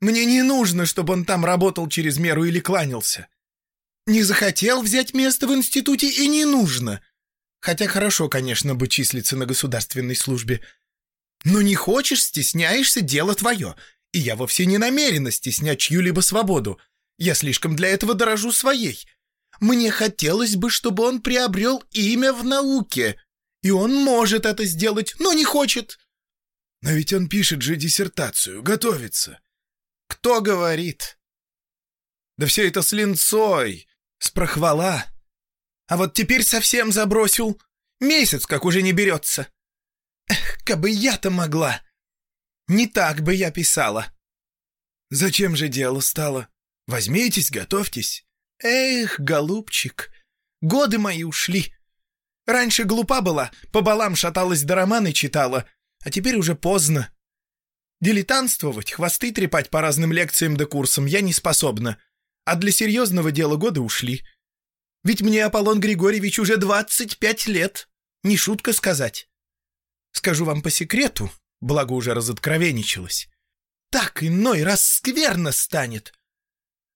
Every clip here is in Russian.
Мне не нужно, чтобы он там работал через меру или кланялся. Не захотел взять место в институте и не нужно. Хотя хорошо, конечно, бы числиться на государственной службе. Но не хочешь, стесняешься, дело твое. И я вовсе не намерена стеснять чью-либо свободу. Я слишком для этого дорожу своей. Мне хотелось бы, чтобы он приобрел имя в науке. И он может это сделать, но не хочет. Но ведь он пишет же диссертацию, готовится. Кто говорит? Да все это с линцой, с прохвала. А вот теперь совсем забросил. Месяц как уже не берется. Эх, кабы я-то могла. Не так бы я писала. Зачем же дело стало? Возьмитесь, готовьтесь. Эх, голубчик, годы мои ушли. Раньше глупа была, по балам шаталась да романы читала, а теперь уже поздно. Дилетантствовать, хвосты трепать по разным лекциям да курсам я не способна, а для серьезного дела годы ушли. Ведь мне Аполлон Григорьевич уже двадцать пять лет, не шутка сказать. Скажу вам по секрету, благо уже разоткровенничалась. Так иной раз скверно станет,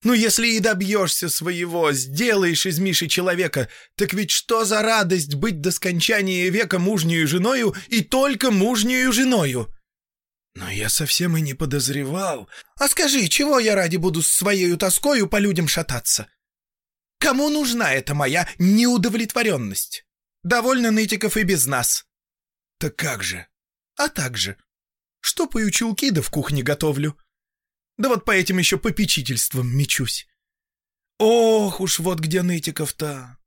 ну, если и добьешься своего, сделаешь из Миши человека, так ведь что за радость быть до скончания века мужнею женою и только мужнею женою? Но я совсем и не подозревал. А скажи, чего я ради буду с своей тоскою по людям шататься? Кому нужна эта моя неудовлетворенность? Довольно нытиков и без нас. Так как же? А так же. Штопаю чулки да в кухне готовлю. Да вот по этим еще попечительствам мечусь. Ох уж вот где нытиков-то.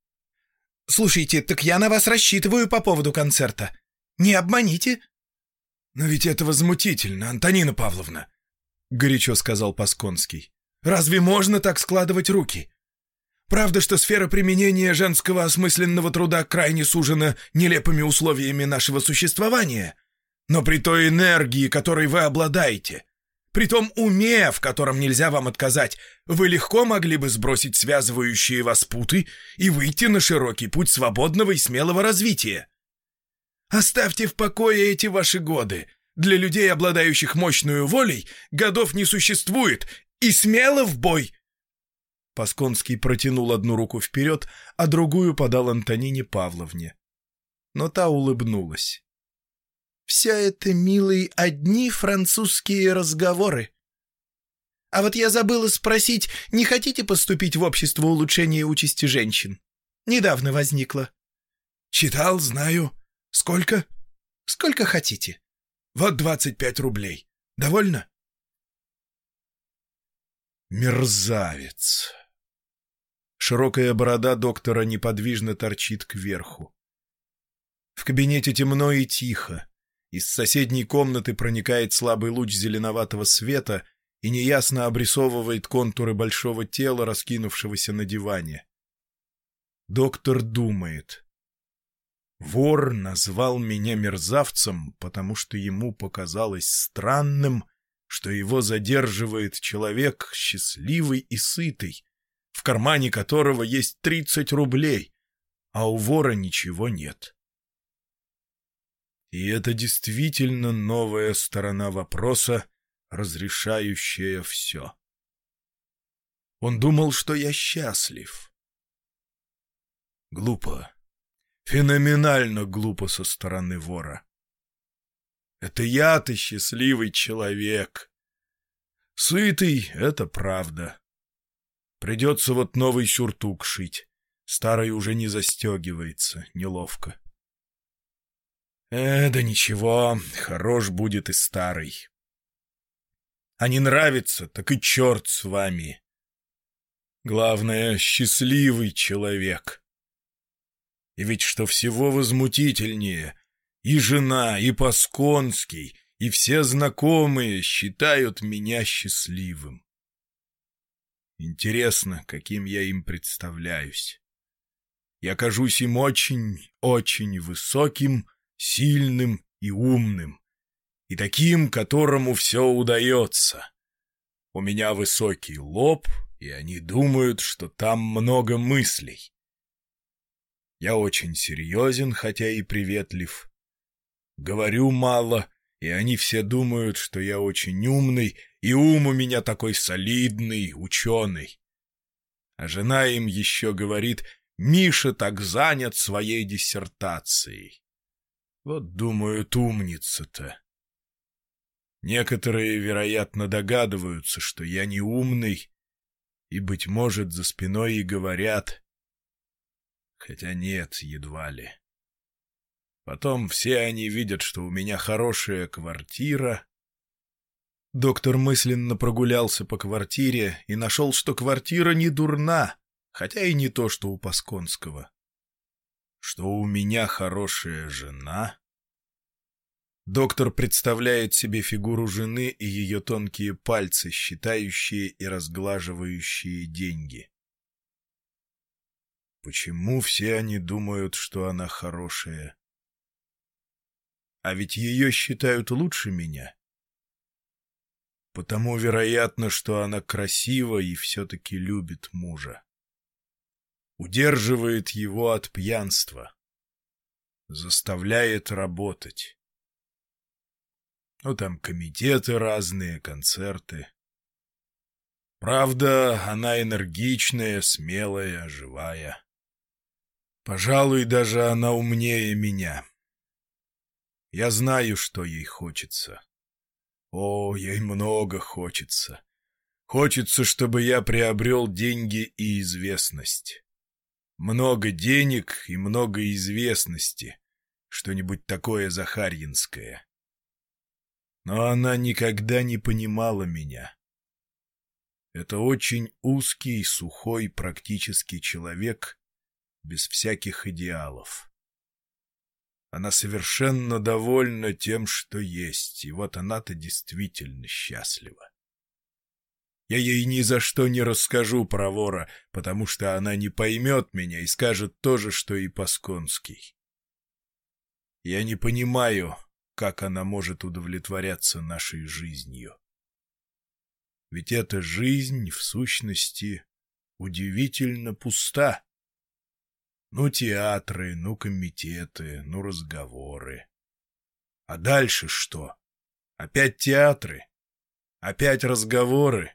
Слушайте, так я на вас рассчитываю по поводу концерта. Не обманите. Но ведь это возмутительно, Антонина Павловна, — горячо сказал Пасконский. Разве можно так складывать руки? Правда, что сфера применения женского осмысленного труда крайне сужена нелепыми условиями нашего существования, но при той энергии, которой вы обладаете, при том уме, в котором нельзя вам отказать, вы легко могли бы сбросить связывающие вас путы и выйти на широкий путь свободного и смелого развития. Оставьте в покое эти ваши годы. Для людей, обладающих мощной волей, годов не существует, и смело в бой!» Пасконский протянул одну руку вперед, а другую подал Антонине Павловне. Но та улыбнулась. Вся это, милый, одни французские разговоры. А вот я забыла спросить, не хотите поступить в общество улучшения участи женщин? Недавно возникло. Читал, знаю. Сколько? Сколько хотите. Вот двадцать пять рублей. Довольно? Мерзавец. Широкая борода доктора неподвижно торчит кверху. В кабинете темно и тихо. Из соседней комнаты проникает слабый луч зеленоватого света и неясно обрисовывает контуры большого тела, раскинувшегося на диване. Доктор думает. Вор назвал меня мерзавцем, потому что ему показалось странным, что его задерживает человек счастливый и сытый, в кармане которого есть тридцать рублей, а у вора ничего нет. И это действительно новая сторона вопроса, разрешающая все. Он думал, что я счастлив. Глупо. Феноменально глупо со стороны вора. Это я-то счастливый человек. Сытый — это правда. Придется вот новый сюртук шить. Старый уже не застегивается, неловко. Э, да ничего, хорош будет и старый. А не нравится, так и черт с вами. Главное, счастливый человек. И ведь что всего возмутительнее, и жена, и Пасконский, и все знакомые считают меня счастливым. Интересно, каким я им представляюсь. Я кажусь им очень, очень высоким, сильным и умным, и таким, которому все удается. У меня высокий лоб, и они думают, что там много мыслей. Я очень серьезен, хотя и приветлив. Говорю мало, и они все думают, что я очень умный И ум у меня такой солидный, ученый. А жена им еще говорит, Миша так занят своей диссертацией. Вот, думают, умница-то. Некоторые, вероятно, догадываются, что я не умный, и, быть может, за спиной и говорят. Хотя нет, едва ли. Потом все они видят, что у меня хорошая квартира. Доктор мысленно прогулялся по квартире и нашел, что квартира не дурна, хотя и не то, что у Пасконского. Что у меня хорошая жена, Доктор представляет себе фигуру жены и ее тонкие пальцы, считающие и разглаживающие деньги. Почему все они думают, что она хорошая? А ведь ее считают лучше меня. Потому вероятно, что она красива и все-таки любит мужа. Удерживает его от пьянства. Заставляет работать. Ну, там комитеты разные, концерты. Правда, она энергичная, смелая, живая. Пожалуй, даже она умнее меня. Я знаю, что ей хочется. О, ей много хочется. Хочется, чтобы я приобрел деньги и известность. Много денег и много известности. Что-нибудь такое захарьинское. Но она никогда не понимала меня. Это очень узкий, сухой, практический человек, без всяких идеалов. Она совершенно довольна тем, что есть, и вот она-то действительно счастлива. Я ей ни за что не расскажу про вора, потому что она не поймет меня и скажет то же, что и Пасконский. Я не понимаю, как она может удовлетворяться нашей жизнью. Ведь эта жизнь, в сущности, удивительно пуста. Ну, театры, ну, комитеты, ну, разговоры. А дальше что? Опять театры? Опять разговоры?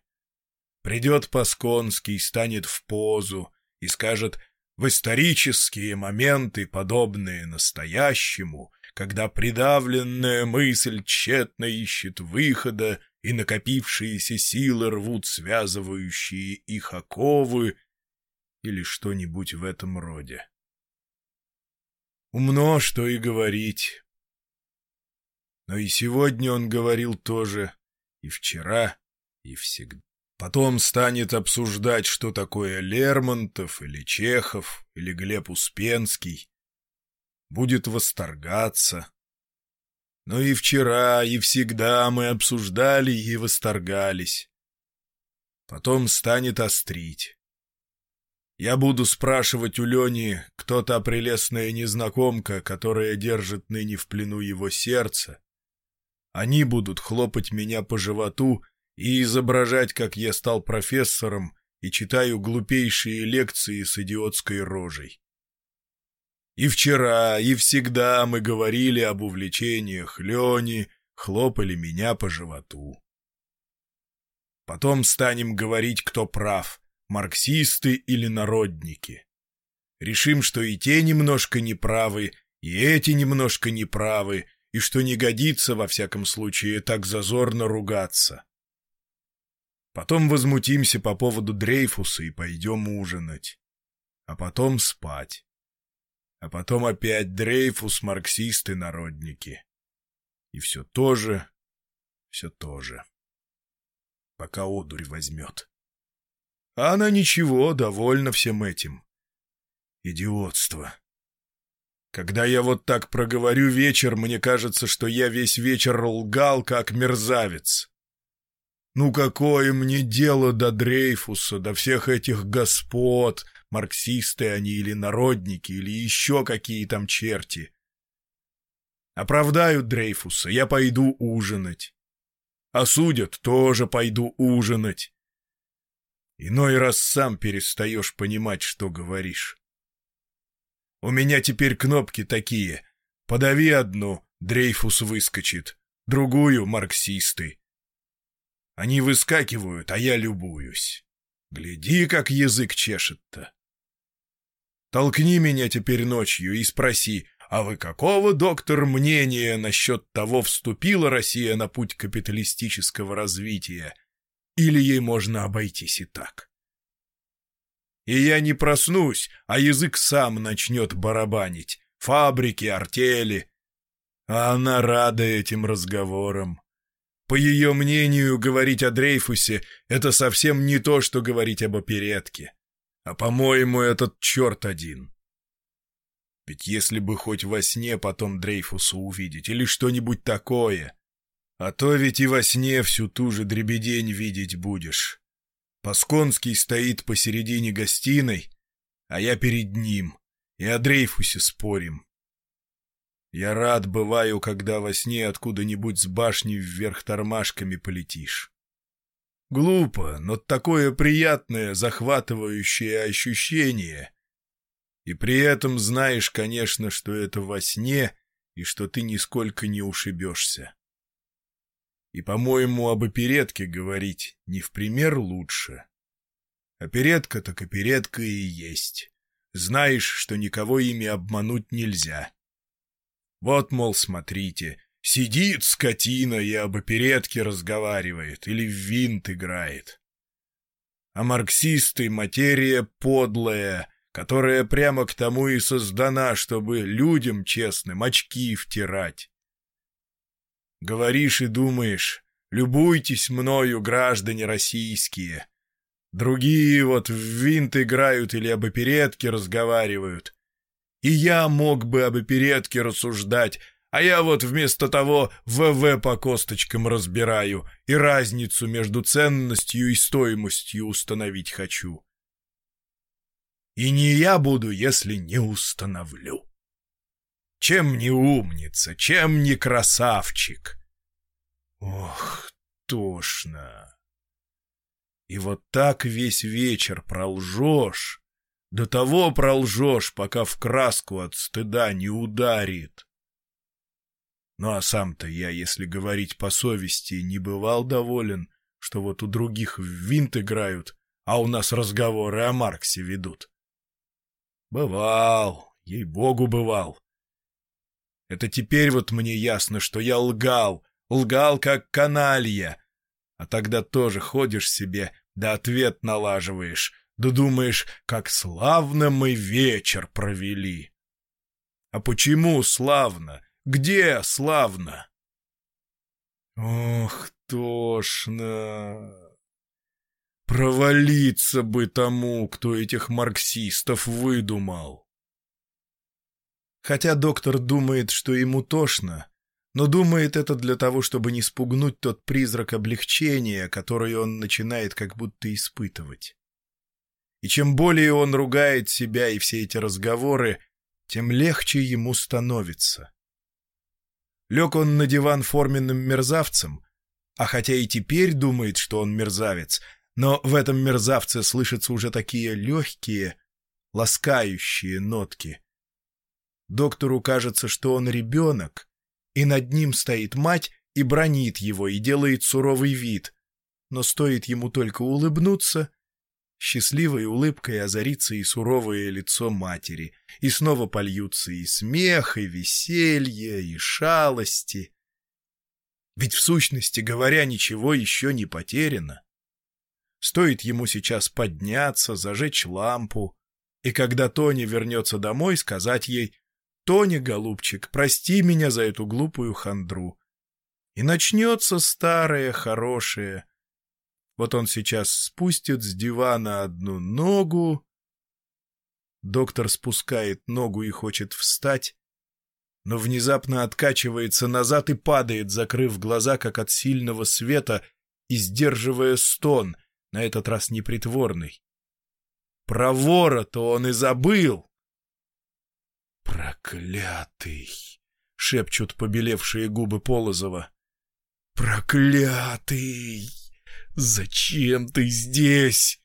Придет Пасконский, станет в позу и скажет «В исторические моменты, подобные настоящему, когда придавленная мысль тщетно ищет выхода, и накопившиеся силы рвут связывающие их оковы или что-нибудь в этом роде. Умно, что и говорить. Но и сегодня он говорил тоже, и вчера, и всегда. Потом станет обсуждать, что такое Лермонтов или Чехов или Глеб Успенский, будет восторгаться. Но и вчера, и всегда мы обсуждали и восторгались. Потом станет острить. Я буду спрашивать у Лени, кто та прелестная незнакомка, которая держит ныне в плену его сердце. Они будут хлопать меня по животу и изображать, как я стал профессором и читаю глупейшие лекции с идиотской рожей. И вчера, и всегда мы говорили об увлечениях Лени, хлопали меня по животу. Потом станем говорить, кто прав, марксисты или народники. Решим, что и те немножко неправы, и эти немножко неправы, и что не годится, во всяком случае, так зазорно ругаться. Потом возмутимся по поводу Дрейфуса и пойдем ужинать. А потом спать. А потом опять Дрейфус, марксисты, народники. И все то же, все то же. Пока одурь возьмет. А она ничего, довольна всем этим. Идиотство. Когда я вот так проговорю вечер, мне кажется, что я весь вечер лгал, как мерзавец. Ну какое мне дело до Дрейфуса, до всех этих господ, марксисты они или народники, или еще какие там черти. Оправдают Дрейфуса, я пойду ужинать. Осудят, тоже пойду ужинать. Иной раз сам перестаешь понимать, что говоришь. У меня теперь кнопки такие. Подави одну, Дрейфус выскочит, другую — марксисты. Они выскакивают, а я любуюсь. Гляди, как язык чешет-то. Толкни меня теперь ночью и спроси, а вы какого, доктор, мнения насчет того, вступила Россия на путь капиталистического развития, или ей можно обойтись и так? И я не проснусь, а язык сам начнет барабанить. Фабрики, артели. А она рада этим разговорам. По ее мнению, говорить о Дрейфусе — это совсем не то, что говорить об оперетке. А, по-моему, этот черт один. Ведь если бы хоть во сне потом Дрейфуса увидеть или что-нибудь такое, а то ведь и во сне всю ту же дребедень видеть будешь. Пасконский стоит посередине гостиной, а я перед ним, и о Дрейфусе спорим. Я рад бываю, когда во сне откуда-нибудь с башни вверх тормашками полетишь. Глупо, но такое приятное, захватывающее ощущение. И при этом знаешь, конечно, что это во сне и что ты нисколько не ушибешься. И, по-моему, об оперетке говорить не в пример лучше. Оперетка так оперетка и есть. Знаешь, что никого ими обмануть нельзя. Вот, мол, смотрите, сидит скотина и об оперетке разговаривает или в винт играет. А марксисты — материя подлая, которая прямо к тому и создана, чтобы людям честным очки втирать. Говоришь и думаешь, любуйтесь мною, граждане российские. Другие вот в винт играют или об оперетке разговаривают. И я мог бы об оперетке рассуждать, а я вот вместо того ВВ по косточкам разбираю и разницу между ценностью и стоимостью установить хочу. И не я буду, если не установлю. Чем не умница, чем не красавчик? Ох, тошно. И вот так весь вечер пролжешь, до того пролжешь, пока в краску от стыда не ударит. Ну а сам-то я, если говорить по совести, не бывал доволен, что вот у других в винт играют, а у нас разговоры о Марксе ведут. Бывал, ей-богу, бывал. Это теперь вот мне ясно, что я лгал, лгал как каналья. А тогда тоже ходишь себе, да ответ налаживаешь, да думаешь, как славно мы вечер провели. А почему славно? Где славно? Ох, тошно. Провалиться бы тому, кто этих марксистов выдумал. Хотя доктор думает, что ему тошно, но думает это для того, чтобы не спугнуть тот призрак облегчения, который он начинает как будто испытывать. И чем более он ругает себя и все эти разговоры, тем легче ему становится. Лег он на диван форменным мерзавцем, а хотя и теперь думает, что он мерзавец, но в этом мерзавце слышатся уже такие легкие, ласкающие нотки. Доктору кажется, что он ребенок, и над ним стоит мать и бронит его, и делает суровый вид. Но стоит ему только улыбнуться — Счастливой улыбкой озарится и суровое лицо матери, и снова польются и смех, и веселье, и шалости. Ведь в сущности говоря, ничего еще не потеряно. Стоит ему сейчас подняться, зажечь лампу, и когда Тони вернется домой, сказать ей «Тони, голубчик, прости меня за эту глупую хандру». И начнется старое, хорошее, вот он сейчас спустит с дивана одну ногу. Доктор спускает ногу и хочет встать, но внезапно откачивается назад и падает, закрыв глаза, как от сильного света, и сдерживая стон, на этот раз непритворный. Про вора-то он и забыл. «Проклятый!» — шепчут побелевшие губы Полозова. «Проклятый!» «Зачем ты здесь?»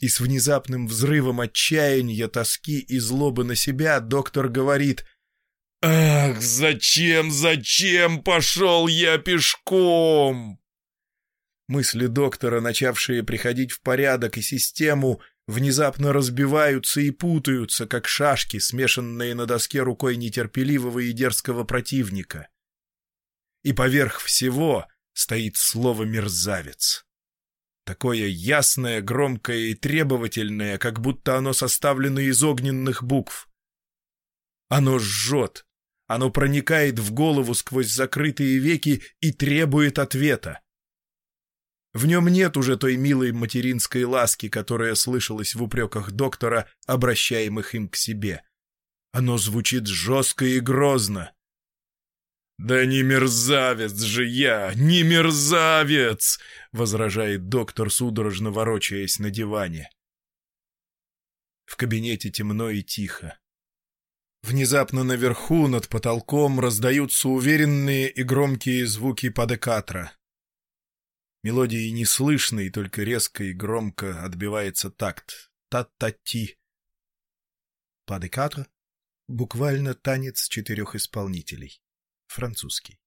И с внезапным взрывом отчаяния, тоски и злобы на себя доктор говорит «Ах, зачем, зачем пошел я пешком?» Мысли доктора, начавшие приходить в порядок и систему, внезапно разбиваются и путаются, как шашки, смешанные на доске рукой нетерпеливого и дерзкого противника. И поверх всего стоит слово «мерзавец». Такое ясное, громкое и требовательное, как будто оно составлено из огненных букв. Оно жжет, оно проникает в голову сквозь закрытые веки и требует ответа. В нем нет уже той милой материнской ласки, которая слышалась в упреках доктора, обращаемых им к себе. Оно звучит жестко и грозно. «Да не мерзавец же я, не мерзавец!» — возражает доктор, судорожно ворочаясь на диване. В кабинете темно и тихо. Внезапно наверху, над потолком, раздаются уверенные и громкие звуки падекатра. Мелодии не слышно, и только резко и громко отбивается такт. Та-та-ти. Падекатр — буквально танец четырех исполнителей. Французский.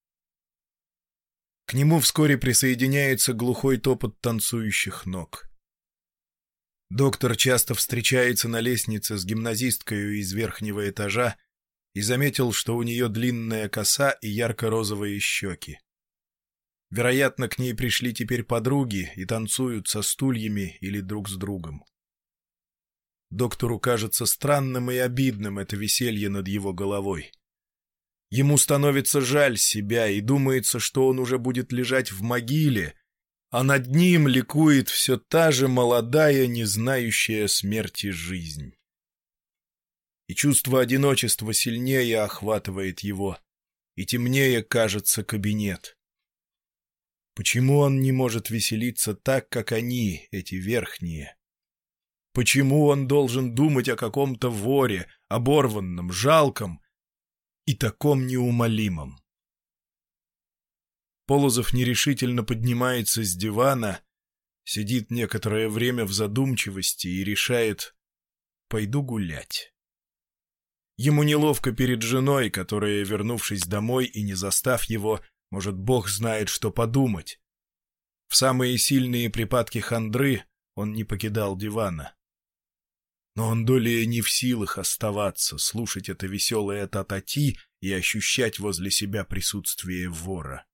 К нему вскоре присоединяется глухой топот танцующих ног. Доктор часто встречается на лестнице с гимназисткой из верхнего этажа и заметил, что у нее длинная коса и ярко-розовые щеки. Вероятно, к ней пришли теперь подруги и танцуют со стульями или друг с другом. Доктору кажется странным и обидным это веселье над его головой. Ему становится жаль себя, и думается, что он уже будет лежать в могиле, а над ним ликует все та же молодая, не знающая смерти жизнь. И чувство одиночества сильнее охватывает его, и темнее кажется кабинет. Почему он не может веселиться так, как они, эти верхние? Почему он должен думать о каком-то воре, оборванном, жалком и таком неумолимом? Полозов нерешительно поднимается с дивана, сидит некоторое время в задумчивости и решает «пойду гулять». Ему неловко перед женой, которая, вернувшись домой и не застав его, может, Бог знает, что подумать. В самые сильные припадки хандры он не покидал дивана. Но он долее не в силах оставаться, слушать это веселое татати и ощущать возле себя присутствие вора.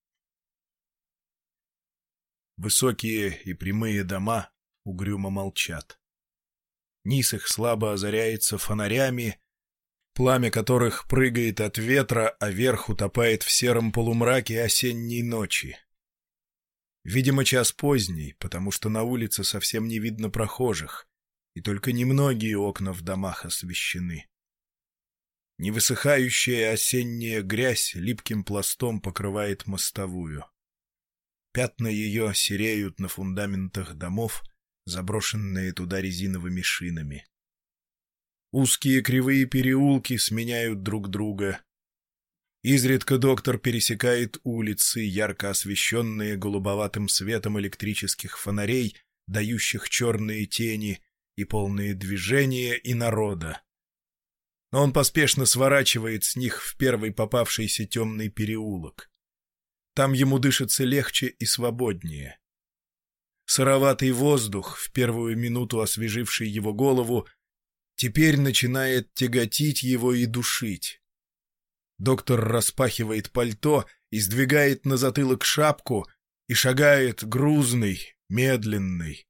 Высокие и прямые дома угрюмо молчат. Низ их слабо озаряется фонарями, пламя которых прыгает от ветра, а верх утопает в сером полумраке осенней ночи. Видимо, час поздний, потому что на улице совсем не видно прохожих, и только немногие окна в домах освещены. Невысыхающая осенняя грязь липким пластом покрывает мостовую. Пятна ее сереют на фундаментах домов, заброшенные туда резиновыми шинами. Узкие кривые переулки сменяют друг друга. Изредка доктор пересекает улицы, ярко освещенные голубоватым светом электрических фонарей, дающих черные тени и полные движения и народа. Но он поспешно сворачивает с них в первый попавшийся темный переулок. Там ему дышится легче и свободнее. Сыроватый воздух, в первую минуту освеживший его голову, теперь начинает тяготить его и душить. Доктор распахивает пальто и сдвигает на затылок шапку и шагает грузный, медленный.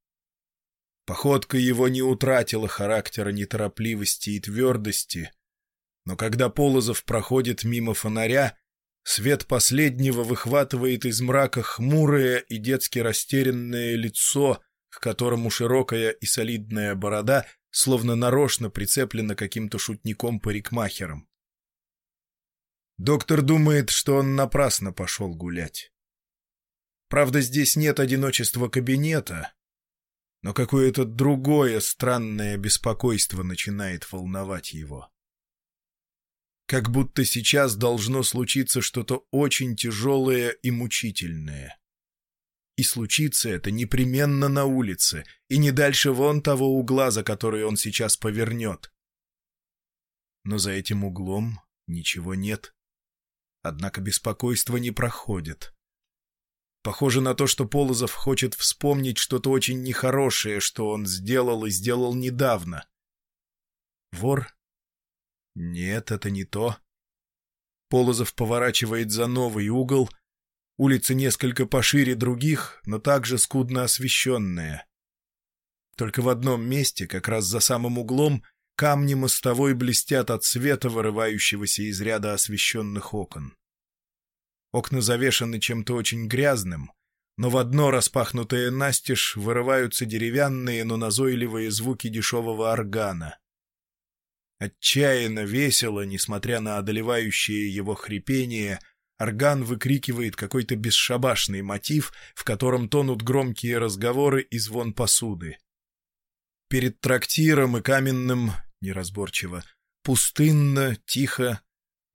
Походка его не утратила характера неторопливости и твердости, но когда Полозов проходит мимо фонаря, свет последнего выхватывает из мрака хмурое и детски растерянное лицо, к которому широкая и солидная борода словно нарочно прицеплена каким-то шутником-парикмахером. Доктор думает, что он напрасно пошел гулять. Правда, здесь нет одиночества кабинета, но какое-то другое странное беспокойство начинает волновать его. Как будто сейчас должно случиться что-то очень тяжелое и мучительное. И случится это непременно на улице, и не дальше вон того угла, за который он сейчас повернет. Но за этим углом ничего нет. Однако беспокойство не проходит. Похоже на то, что Полозов хочет вспомнить что-то очень нехорошее, что он сделал и сделал недавно. Вор? Нет, это не то. Полозов поворачивает за новый угол. Улица несколько пошире других, но также скудно освещенная. Только в одном месте, как раз за самым углом, камни мостовой блестят от света, вырывающегося из ряда освещенных окон. Окна завешаны чем-то очень грязным, но в одно распахнутое настежь вырываются деревянные, но назойливые звуки дешевого органа. Отчаянно весело, несмотря на одолевающее его хрипение, орган выкрикивает какой-то бесшабашный мотив, в котором тонут громкие разговоры и звон посуды. Перед трактиром и каменным, неразборчиво, пустынно, тихо,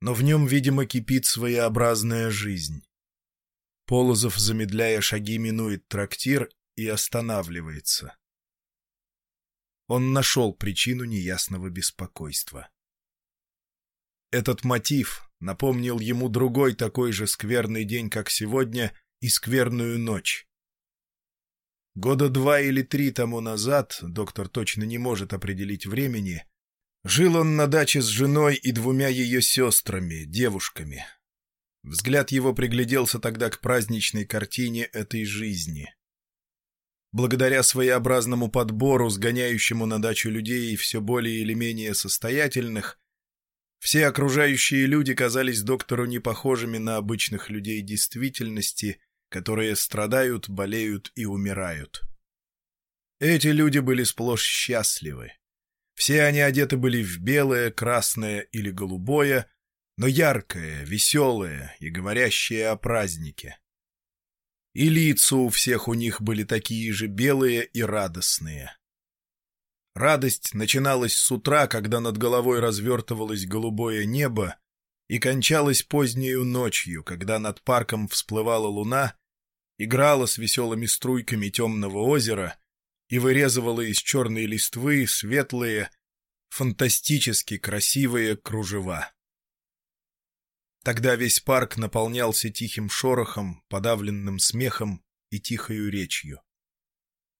но в нем, видимо, кипит своеобразная жизнь. Полозов, замедляя шаги, минует трактир и останавливается. Он нашел причину неясного беспокойства. Этот мотив напомнил ему другой такой же скверный день, как сегодня, и скверную ночь. Года два или три тому назад, доктор точно не может определить времени, Жил он на даче с женой и двумя ее сестрами, девушками. Взгляд его пригляделся тогда к праздничной картине этой жизни. Благодаря своеобразному подбору, сгоняющему на дачу людей все более или менее состоятельных, все окружающие люди казались доктору не похожими на обычных людей действительности, которые страдают, болеют и умирают. Эти люди были сплошь счастливы. Все они одеты были в белое, красное или голубое, но яркое, веселое и говорящее о празднике. И лица у всех у них были такие же белые и радостные. Радость начиналась с утра, когда над головой развертывалось голубое небо, и кончалась позднею ночью, когда над парком всплывала луна, играла с веселыми струйками темного озера и вырезывала из черной листвы светлые, фантастически красивые кружева. Тогда весь парк наполнялся тихим шорохом, подавленным смехом и тихою речью.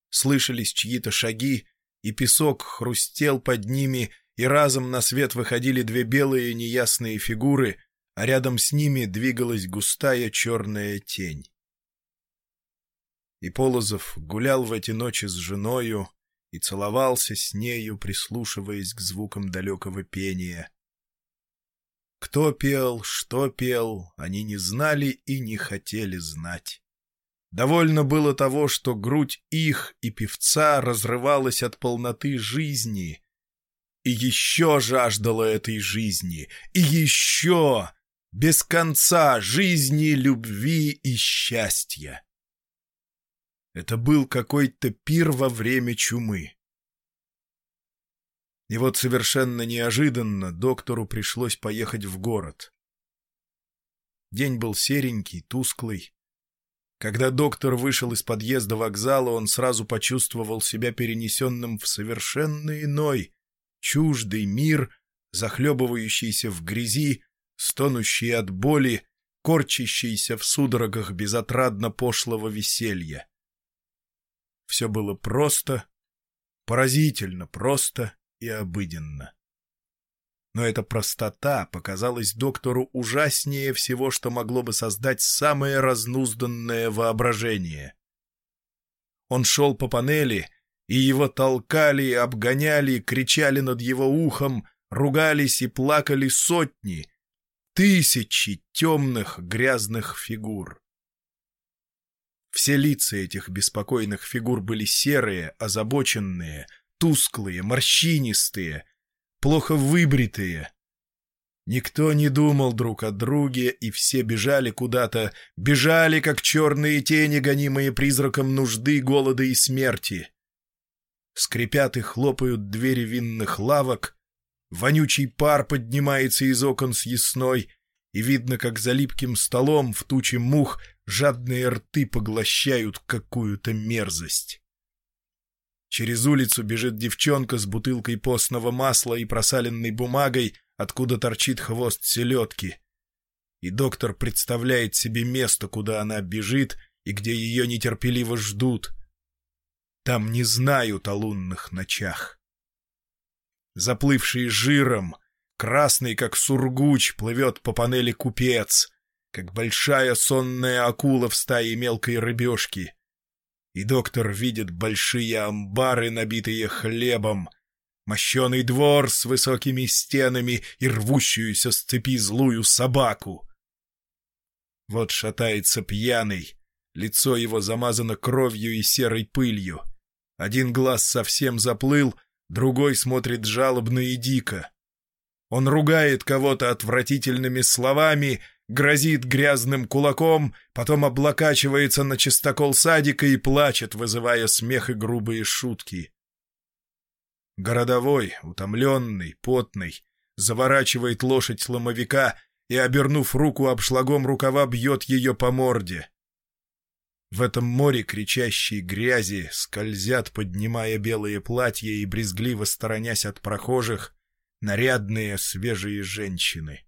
Слышались чьи-то шаги, и песок хрустел под ними, и разом на свет выходили две белые неясные фигуры, а рядом с ними двигалась густая черная тень. И Полозов гулял в эти ночи с женою и целовался с нею, прислушиваясь к звукам далекого пения. Кто пел, что пел, они не знали и не хотели знать. Довольно было того, что грудь их и певца разрывалась от полноты жизни, и еще жаждала этой жизни, и еще, без конца, жизни, любви и счастья. Это был какой-то пир во время чумы. И вот совершенно неожиданно доктору пришлось поехать в город. День был серенький, тусклый. Когда доктор вышел из подъезда вокзала, он сразу почувствовал себя перенесенным в совершенно иной, чуждый мир, захлебывающийся в грязи, стонущий от боли, корчащийся в судорогах безотрадно пошлого веселья. Все было просто, поразительно просто и обыденно. Но эта простота показалась доктору ужаснее всего, что могло бы создать самое разнузданное воображение. Он шел по панели, и его толкали, обгоняли, кричали над его ухом, ругались и плакали сотни, тысячи темных грязных фигур. Все лица этих беспокойных фигур были серые, озабоченные, тусклые, морщинистые, плохо выбритые. Никто не думал друг о друге, и все бежали куда-то, бежали, как черные тени, гонимые призраком нужды, голода и смерти. Скрипят и хлопают двери винных лавок, вонючий пар поднимается из окон с ясной, и видно, как за липким столом в туче мух жадные рты поглощают какую-то мерзость. Через улицу бежит девчонка с бутылкой постного масла и просаленной бумагой, откуда торчит хвост селедки. И доктор представляет себе место, куда она бежит, и где ее нетерпеливо ждут. Там не знают о лунных ночах. Заплывший жиром, красный, как сургуч, плывет по панели купец, как большая сонная акула в стае мелкой рыбешки. И доктор видит большие амбары, набитые хлебом, мощеный двор с высокими стенами и рвущуюся с цепи злую собаку. Вот шатается пьяный, лицо его замазано кровью и серой пылью. Один глаз совсем заплыл, другой смотрит жалобно и дико. Он ругает кого-то отвратительными словами, грозит грязным кулаком, потом облокачивается на чистокол садика и плачет, вызывая смех и грубые шутки. Городовой, утомленный, потный, заворачивает лошадь ломовика и, обернув руку обшлагом рукава, бьет ее по морде. В этом море кричащей грязи скользят, поднимая белые платья и брезгливо сторонясь от прохожих, нарядные свежие женщины.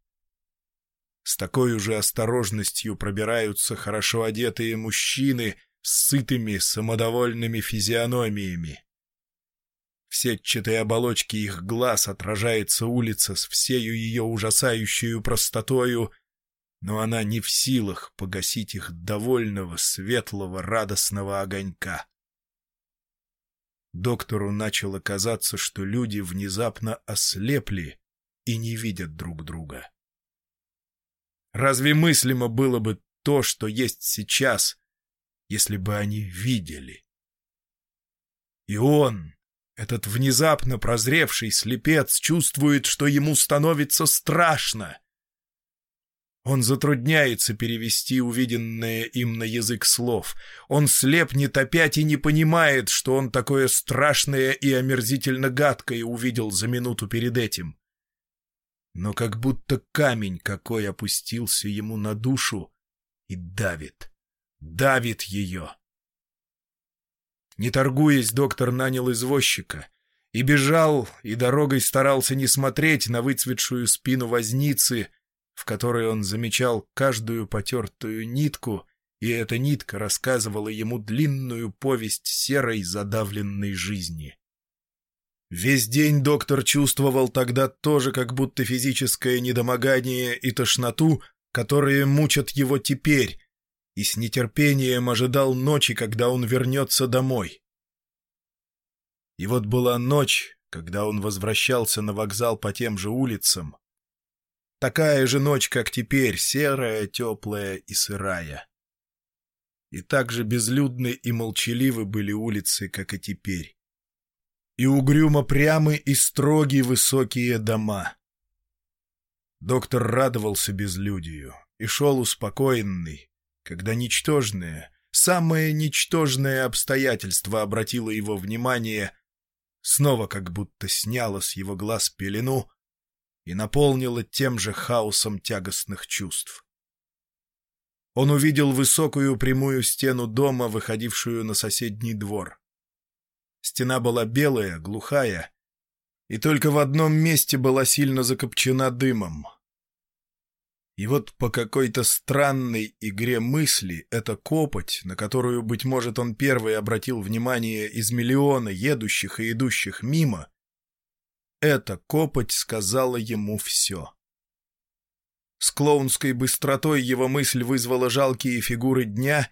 С такой же осторожностью пробираются хорошо одетые мужчины с сытыми, самодовольными физиономиями. В сетчатой оболочке их глаз отражается улица с всею ее ужасающую простотою, но она не в силах погасить их довольного, светлого, радостного огонька. Доктору начало казаться, что люди внезапно ослепли и не видят друг друга. Разве мыслимо было бы то, что есть сейчас, если бы они видели? И он, этот внезапно прозревший слепец, чувствует, что ему становится страшно — он затрудняется перевести увиденное им на язык слов. Он слепнет опять и не понимает, что он такое страшное и омерзительно гадкое увидел за минуту перед этим. Но как будто камень какой опустился ему на душу и давит, давит ее. Не торгуясь, доктор нанял извозчика и бежал, и дорогой старался не смотреть на выцветшую спину возницы, в которой он замечал каждую потертую нитку, и эта нитка рассказывала ему длинную повесть серой задавленной жизни. Весь день доктор чувствовал тогда тоже как будто физическое недомогание и тошноту, которые мучат его теперь, и с нетерпением ожидал ночи, когда он вернется домой. И вот была ночь, когда он возвращался на вокзал по тем же улицам, Такая же ночь, как теперь, серая, теплая и сырая. И так же безлюдны и молчаливы были улицы, как и теперь. И угрюмо прямы и строгие высокие дома. Доктор радовался безлюдию и шел успокоенный, когда ничтожное, самое ничтожное обстоятельство обратило его внимание, снова как будто сняло с его глаз пелену, и наполнило тем же хаосом тягостных чувств. Он увидел высокую прямую стену дома, выходившую на соседний двор. Стена была белая, глухая, и только в одном месте была сильно закопчена дымом. И вот по какой-то странной игре мысли эта копоть, на которую, быть может, он первый обратил внимание из миллиона едущих и идущих мимо, эта копоть сказала ему все. С клоунской быстротой его мысль вызвала жалкие фигуры дня,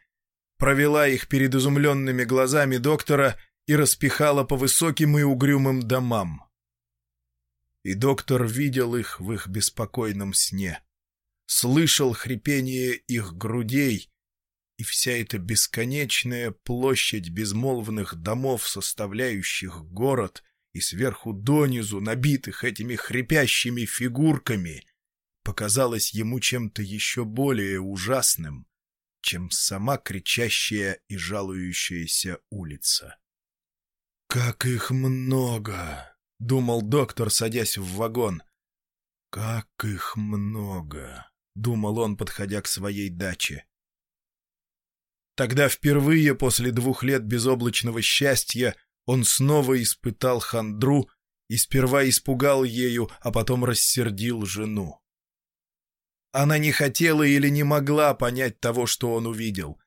провела их перед изумленными глазами доктора и распихала по высоким и угрюмым домам. И доктор видел их в их беспокойном сне, слышал хрипение их грудей, и вся эта бесконечная площадь безмолвных домов, составляющих город — и сверху донизу, набитых этими хрипящими фигурками, показалось ему чем-то еще более ужасным, чем сама кричащая и жалующаяся улица. «Как их много!» — думал доктор, садясь в вагон. «Как их много!» — думал он, подходя к своей даче. Тогда впервые после двух лет безоблачного счастья он снова испытал хандру и сперва испугал ею, а потом рассердил жену. Она не хотела или не могла понять того, что он увидел.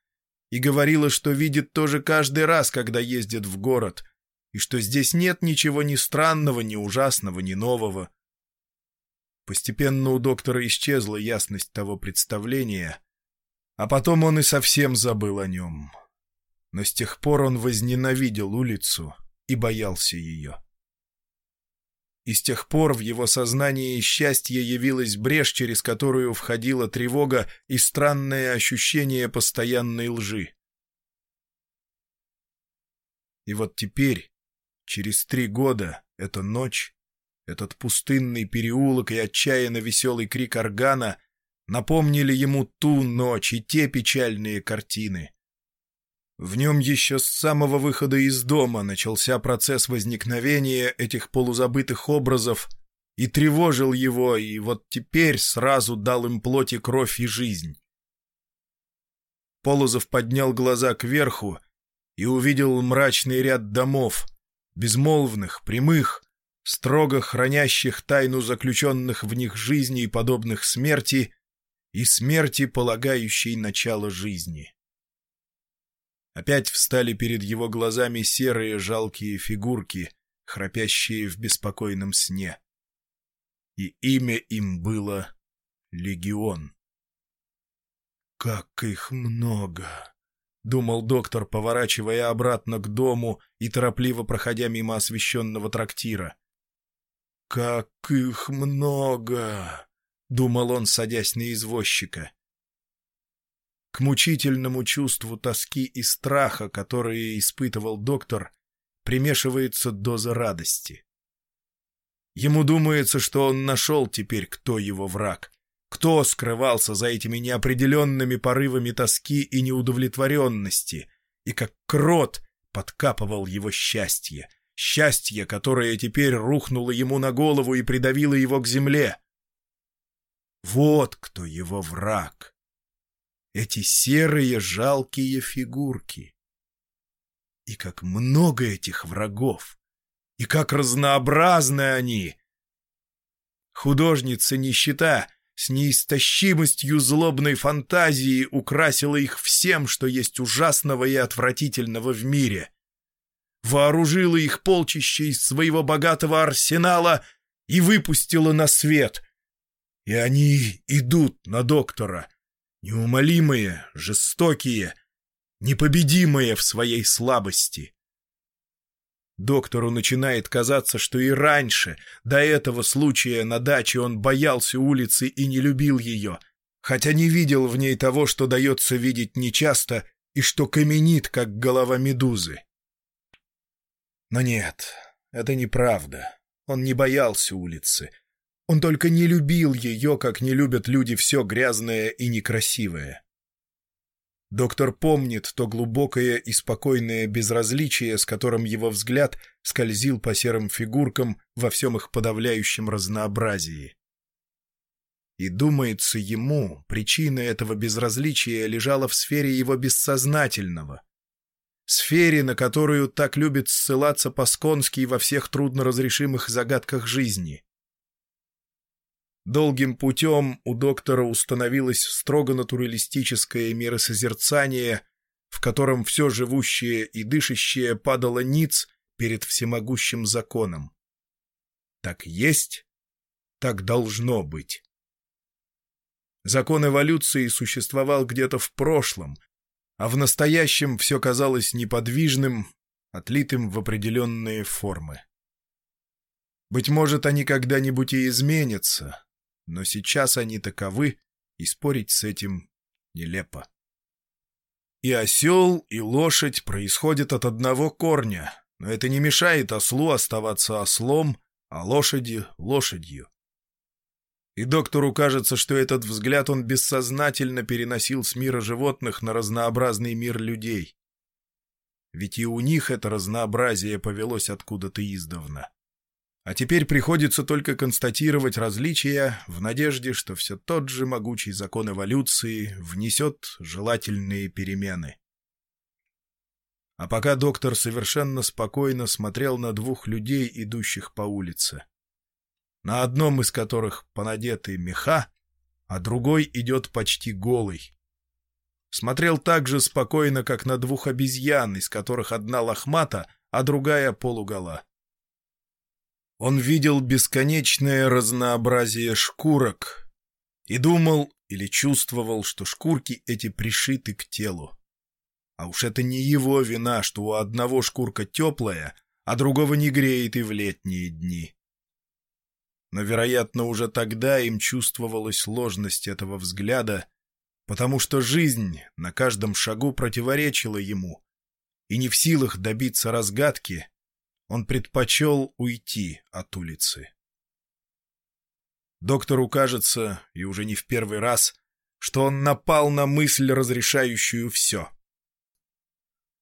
и говорила, что видит тоже каждый раз, когда ездит в город, и что здесь нет ничего ни странного, ни ужасного, ни нового. Постепенно у доктора исчезла ясность того представления, а потом он и совсем забыл о нем. Но с тех пор он возненавидел улицу и боялся ее. И с тех пор в его сознании счастье явилась брешь, через которую входила тревога и странное ощущение постоянной лжи. И вот теперь, через три года, эта ночь, этот пустынный переулок и отчаянно веселый крик органа напомнили ему ту ночь и те печальные картины. В нем еще с самого выхода из дома начался процесс возникновения этих полузабытых образов и тревожил его, и вот теперь сразу дал им плоть и кровь и жизнь. Полозов поднял глаза кверху и увидел мрачный ряд домов, безмолвных, прямых, строго хранящих тайну заключенных в них жизней, подобных смерти, и смерти, полагающей начало жизни. Опять встали перед его глазами серые жалкие фигурки, храпящие в беспокойном сне. И имя им было Легион. «Как их много!» — думал доктор, поворачивая обратно к дому и торопливо проходя мимо освещенного трактира. «Как их много!» — думал он, садясь на извозчика. К мучительному чувству тоски и страха, которые испытывал доктор, примешивается доза радости. Ему думается, что он нашел теперь, кто его враг, кто скрывался за этими неопределенными порывами тоски и неудовлетворенности, и как крот подкапывал его счастье, счастье, которое теперь рухнуло ему на голову и придавило его к земле. Вот кто его враг эти серые жалкие фигурки. И как много этих врагов! И как разнообразны они! Художница нищета с неистощимостью злобной фантазии украсила их всем, что есть ужасного и отвратительного в мире. Вооружила их полчище из своего богатого арсенала и выпустила на свет. И они идут на доктора — неумолимые, жестокие, непобедимые в своей слабости. Доктору начинает казаться, что и раньше, до этого случая на даче он боялся улицы и не любил ее, хотя не видел в ней того, что дается видеть нечасто и что каменит, как голова медузы. Но нет, это неправда. Он не боялся улицы. Он только не любил ее, как не любят люди все грязное и некрасивое. Доктор помнит то глубокое и спокойное безразличие, с которым его взгляд скользил по серым фигуркам во всем их подавляющем разнообразии. И думается ему, причина этого безразличия лежала в сфере его бессознательного, сфере, на которую так любит ссылаться Пасконский во всех трудноразрешимых загадках жизни. Долгим путем у доктора установилось строго натуралистическое миросозерцание, в котором все живущее и дышащее падало ниц перед всемогущим законом. Так есть, так должно быть. Закон эволюции существовал где-то в прошлом, а в настоящем все казалось неподвижным, отлитым в определенные формы. Быть может, они когда-нибудь и изменятся, но сейчас они таковы, и спорить с этим нелепо. И осел, и лошадь происходят от одного корня, но это не мешает ослу оставаться ослом, а лошади — лошадью. И доктору кажется, что этот взгляд он бессознательно переносил с мира животных на разнообразный мир людей. Ведь и у них это разнообразие повелось откуда-то издавна. А теперь приходится только констатировать различия в надежде, что все тот же могучий закон эволюции внесет желательные перемены. А пока доктор совершенно спокойно смотрел на двух людей, идущих по улице. На одном из которых понадеты меха, а другой идет почти голый. смотрел так же спокойно, как на двух обезьян, из которых одна лохмата, а другая полугола. Он видел бесконечное разнообразие шкурок и думал или чувствовал, что шкурки эти пришиты к телу. А уж это не его вина, что у одного шкурка теплая, а другого не греет и в летние дни. Но, вероятно, уже тогда им чувствовалась ложность этого взгляда, потому что жизнь на каждом шагу противоречила ему, и не в силах добиться разгадки, он предпочел уйти от улицы. Доктору кажется, и уже не в первый раз, что он напал на мысль, разрешающую все.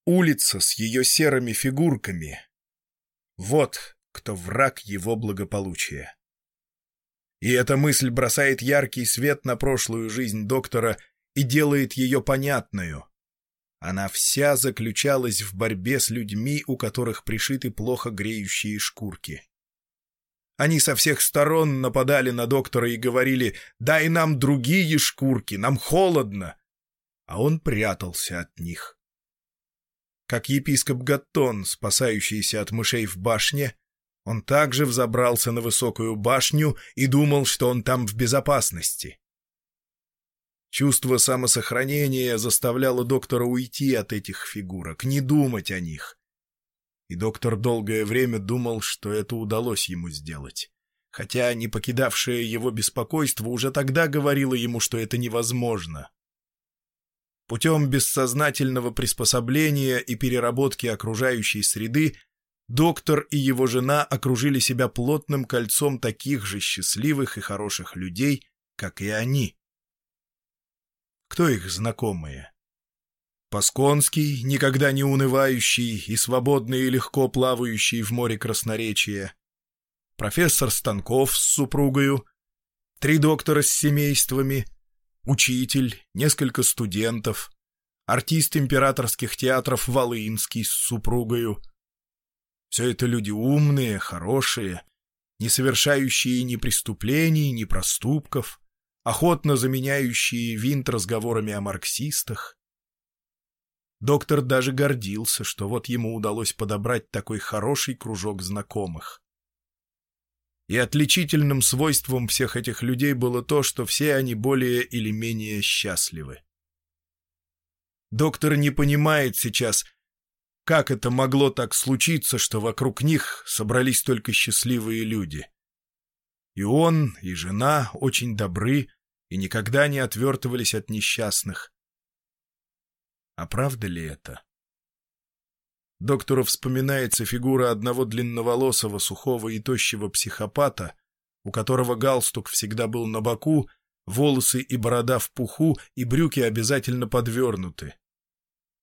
Улица с ее серыми фигурками — вот кто враг его благополучия. И эта мысль бросает яркий свет на прошлую жизнь доктора и делает ее понятную. Она вся заключалась в борьбе с людьми, у которых пришиты плохо греющие шкурки. Они со всех сторон нападали на доктора и говорили «Дай нам другие шкурки, нам холодно!» А он прятался от них. Как епископ Гаттон, спасающийся от мышей в башне, он также взобрался на высокую башню и думал, что он там в безопасности. Чувство самосохранения заставляло доктора уйти от этих фигурок, не думать о них. И доктор долгое время думал, что это удалось ему сделать. Хотя не покидавшее его беспокойство уже тогда говорило ему, что это невозможно. Путем бессознательного приспособления и переработки окружающей среды доктор и его жена окружили себя плотным кольцом таких же счастливых и хороших людей, как и они. Кто их знакомые? Пасконский, никогда не унывающий и свободный и легко плавающий в море красноречия. Профессор Станков с супругою. Три доктора с семействами. Учитель, несколько студентов. Артист императорских театров Волынский с супругою. Все это люди умные, хорошие, не совершающие ни преступлений, ни проступков охотно заменяющие винт разговорами о марксистах. Доктор даже гордился, что вот ему удалось подобрать такой хороший кружок знакомых. И отличительным свойством всех этих людей было то, что все они более или менее счастливы. Доктор не понимает сейчас, как это могло так случиться, что вокруг них собрались только счастливые люди. И он, и жена очень добры, и никогда не отвертывались от несчастных. А правда ли это? Доктору вспоминается фигура одного длинноволосого, сухого и тощего психопата, у которого галстук всегда был на боку, волосы и борода в пуху и брюки обязательно подвернуты.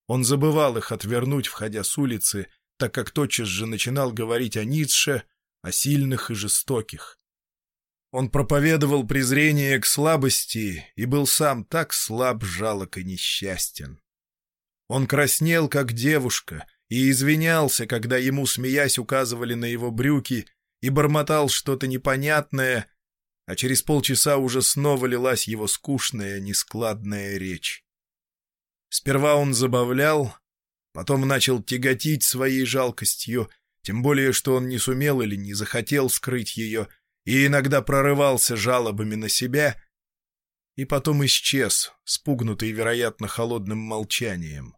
Он забывал их отвернуть, входя с улицы, так как тотчас же начинал говорить о Ницше, о сильных и жестоких. Он проповедовал презрение к слабости и был сам так слаб, жалок и несчастен. Он краснел, как девушка, и извинялся, когда ему, смеясь, указывали на его брюки, и бормотал что-то непонятное, а через полчаса уже снова лилась его скучная, нескладная речь. Сперва он забавлял, потом начал тяготить своей жалкостью, тем более, что он не сумел или не захотел скрыть ее — и иногда прорывался жалобами на себя, и потом исчез, спугнутый, вероятно, холодным молчанием.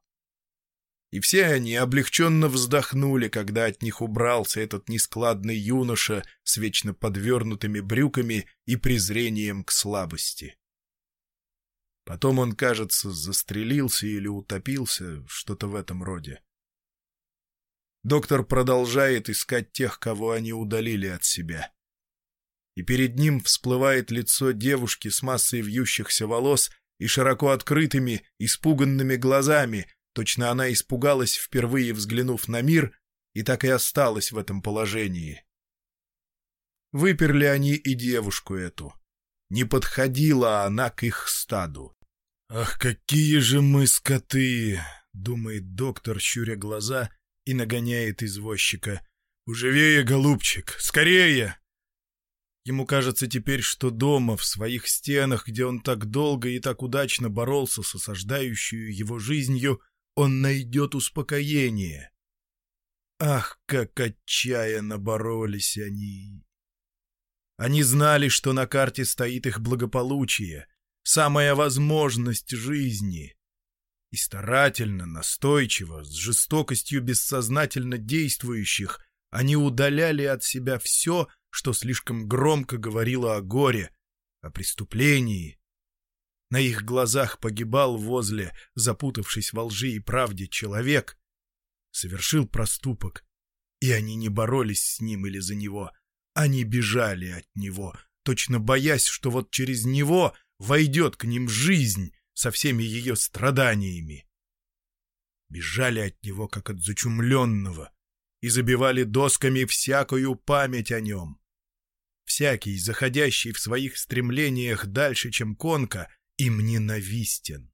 И все они облегченно вздохнули, когда от них убрался этот нескладный юноша с вечно подвернутыми брюками и презрением к слабости. Потом он, кажется, застрелился или утопился, что-то в этом роде. Доктор продолжает искать тех, кого они удалили от себя и перед ним всплывает лицо девушки с массой вьющихся волос и широко открытыми, испуганными глазами, точно она испугалась, впервые взглянув на мир, и так и осталась в этом положении. Выперли они и девушку эту. Не подходила она к их стаду. «Ах, какие же мы скоты!» — думает доктор, щуря глаза, и нагоняет извозчика. «Уживее, голубчик! Скорее!» Ему кажется теперь, что дома, в своих стенах, где он так долго и так удачно боролся с осаждающей его жизнью, он найдет успокоение. Ах, как отчаянно боролись они! Они знали, что на карте стоит их благополучие, самая возможность жизни. И старательно, настойчиво, с жестокостью бессознательно действующих, они удаляли от себя все, что слишком громко говорило о горе, о преступлении. На их глазах погибал возле, запутавшись во лжи и правде, человек. Совершил проступок, и они не боролись с ним или за него. Они бежали от него, точно боясь, что вот через него войдет к ним жизнь со всеми ее страданиями. Бежали от него, как от зачумленного, и забивали досками всякую память о нем. Всякий, заходящий в своих стремлениях дальше, чем конка, им ненавистен.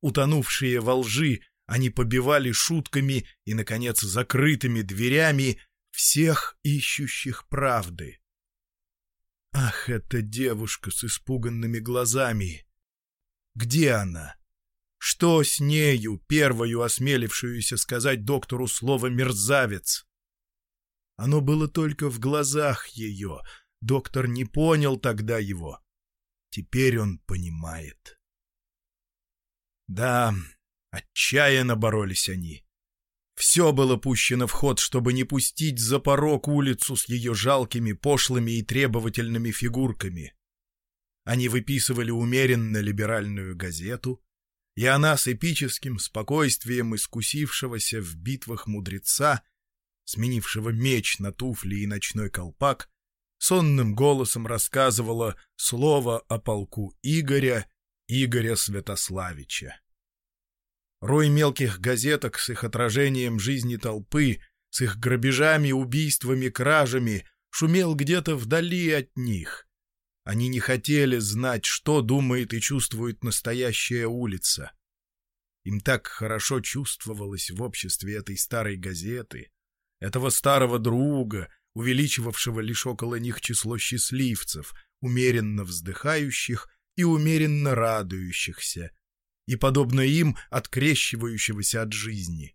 Утонувшие во лжи, они побивали шутками и, наконец, закрытыми дверями всех ищущих правды. Ах, эта девушка с испуганными глазами! Где она? Что с нею, первою осмелившуюся сказать доктору слово «мерзавец»? Оно было только в глазах ее — Доктор не понял тогда его. Теперь он понимает. Да, отчаянно боролись они. Все было пущено в ход, чтобы не пустить за порог улицу с ее жалкими, пошлыми и требовательными фигурками. Они выписывали умеренно либеральную газету, и она с эпическим спокойствием искусившегося в битвах мудреца, сменившего меч на туфли и ночной колпак, сонным голосом рассказывала слово о полку Игоря, Игоря Святославича. Рой мелких газеток с их отражением жизни толпы, с их грабежами, убийствами, кражами шумел где-то вдали от них. Они не хотели знать, что думает и чувствует настоящая улица. Им так хорошо чувствовалось в обществе этой старой газеты, этого старого друга, увеличивавшего лишь около них число счастливцев, умеренно вздыхающих и умеренно радующихся, и, подобно им, открещивающегося от жизни.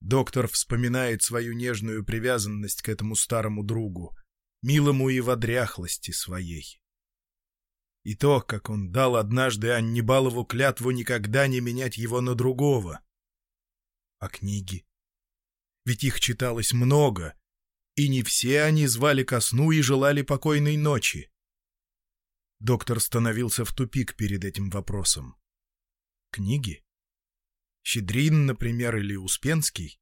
Доктор вспоминает свою нежную привязанность к этому старому другу, милому и водряхлости своей. И то, как он дал однажды Аннибалову клятву никогда не менять его на другого. А книги? Ведь их читалось много, и не все они звали ко сну и желали покойной ночи. Доктор становился в тупик перед этим вопросом. Книги? Щедрин, например, или Успенский?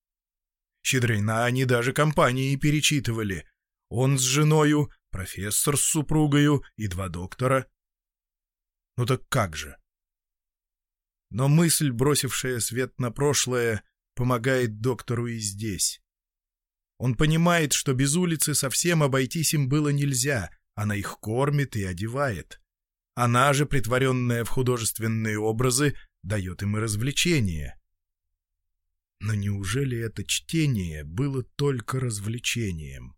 Щедрина они даже компании перечитывали. Он с женою, профессор с супругою и два доктора. Ну так как же? Но мысль, бросившая свет на прошлое, помогает доктору и здесь. Он понимает, что без улицы совсем обойтись им было нельзя, она их кормит и одевает. Она же, притворенная в художественные образы, дает им и развлечения. Но неужели это чтение было только развлечением?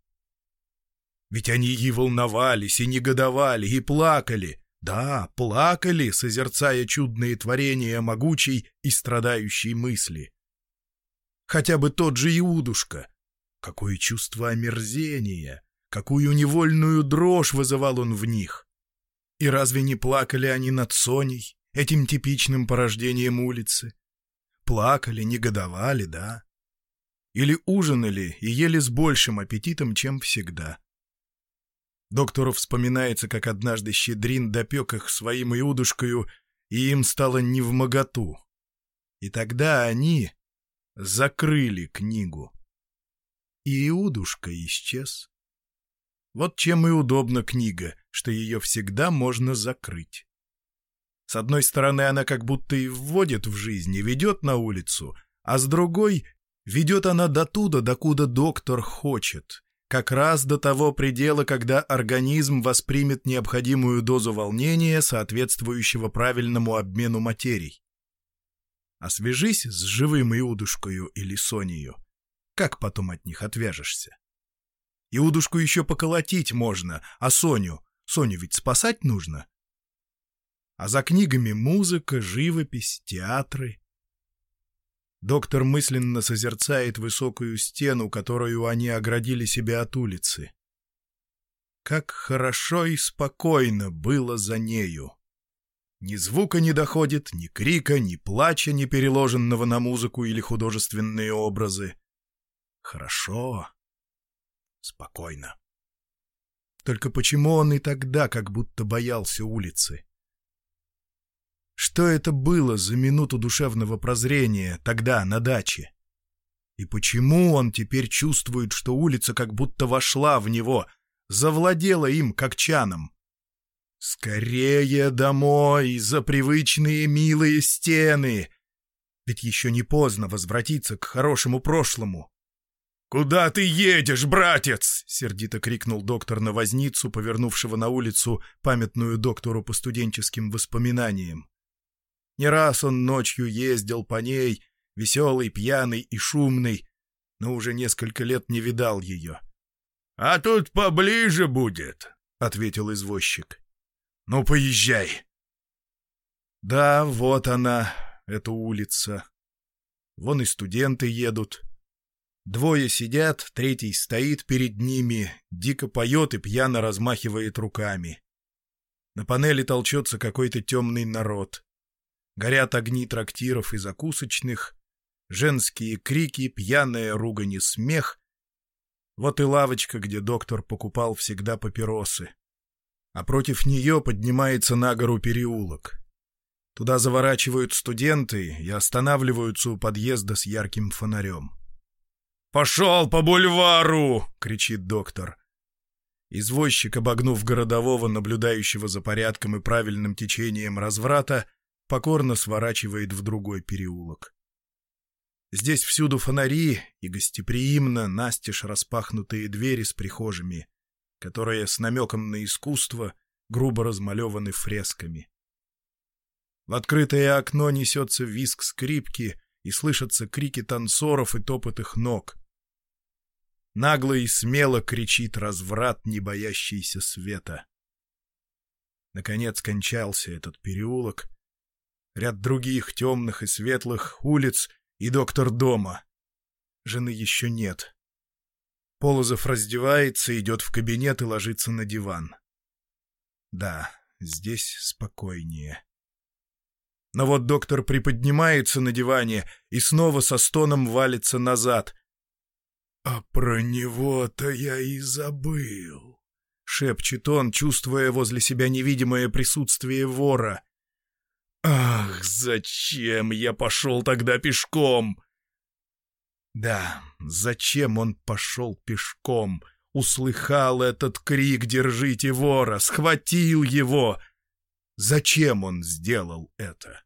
Ведь они и волновались, и негодовали, и плакали. Да, плакали, созерцая чудные творения могучей и страдающей мысли. Хотя бы тот же Иудушка, Какое чувство омерзения, какую невольную дрожь вызывал он в них. И разве не плакали они над Соней, этим типичным порождением улицы? Плакали, негодовали, да? Или ужинали и ели с большим аппетитом, чем всегда? Доктору вспоминается, как однажды Щедрин допек их своим иудушкою, и им стало невмоготу. И тогда они закрыли книгу и Иудушка исчез. Вот чем и удобна книга, что ее всегда можно закрыть. С одной стороны, она как будто и вводит в жизнь и ведет на улицу, а с другой — ведет она до туда, докуда доктор хочет, как раз до того предела, когда организм воспримет необходимую дозу волнения, соответствующего правильному обмену материй. Освяжись с живым Иудушкою или Сонею, как потом от них отвяжешься? Иудушку еще поколотить можно, а Соню? Соню ведь спасать нужно. А за книгами музыка, живопись, театры. Доктор мысленно созерцает высокую стену, которую они оградили себя от улицы. Как хорошо и спокойно было за нею. Ни звука не доходит, ни крика, ни плача, не переложенного на музыку или художественные образы. Хорошо, спокойно. Только почему он и тогда как будто боялся улицы? Что это было за минуту душевного прозрения тогда, на даче? И почему он теперь чувствует, что улица как будто вошла в него, завладела им, как чаном? Скорее домой, за привычные милые стены! Ведь еще не поздно возвратиться к хорошему прошлому. «Куда ты едешь, братец?» — сердито крикнул доктор на возницу, повернувшего на улицу памятную доктору по студенческим воспоминаниям. Не раз он ночью ездил по ней, веселый, пьяный и шумный, но уже несколько лет не видал ее. — А тут поближе будет, — ответил извозчик. — Ну, поезжай. Да, вот она, эта улица. Вон и студенты едут. Двое сидят, третий стоит перед ними, дико поет и пьяно размахивает руками. На панели толчется какой-то темный народ. Горят огни трактиров и закусочных, женские крики, пьяная ругань и смех. Вот и лавочка, где доктор покупал всегда папиросы. А против нее поднимается на гору переулок. Туда заворачивают студенты и останавливаются у подъезда с ярким фонарем. «Пошел по бульвару!» — кричит доктор. Извозчик, обогнув городового, наблюдающего за порядком и правильным течением разврата, покорно сворачивает в другой переулок. Здесь всюду фонари и гостеприимно настежь распахнутые двери с прихожими, которые с намеком на искусство грубо размалеваны фресками. В открытое окно несется виск скрипки и слышатся крики танцоров и топот их ног. Нагло и смело кричит разврат, не боящийся света. Наконец кончался этот переулок. Ряд других темных и светлых улиц и доктор дома. Жены еще нет. Полозов раздевается, идет в кабинет и ложится на диван. Да, здесь спокойнее. Но вот доктор приподнимается на диване и снова со стоном валится назад, «А про него-то я и забыл», — шепчет он, чувствуя возле себя невидимое присутствие вора. «Ах, зачем я пошел тогда пешком?» Да, зачем он пошел пешком? Услыхал этот крик «Держите вора!» Схватил его! Зачем он сделал это?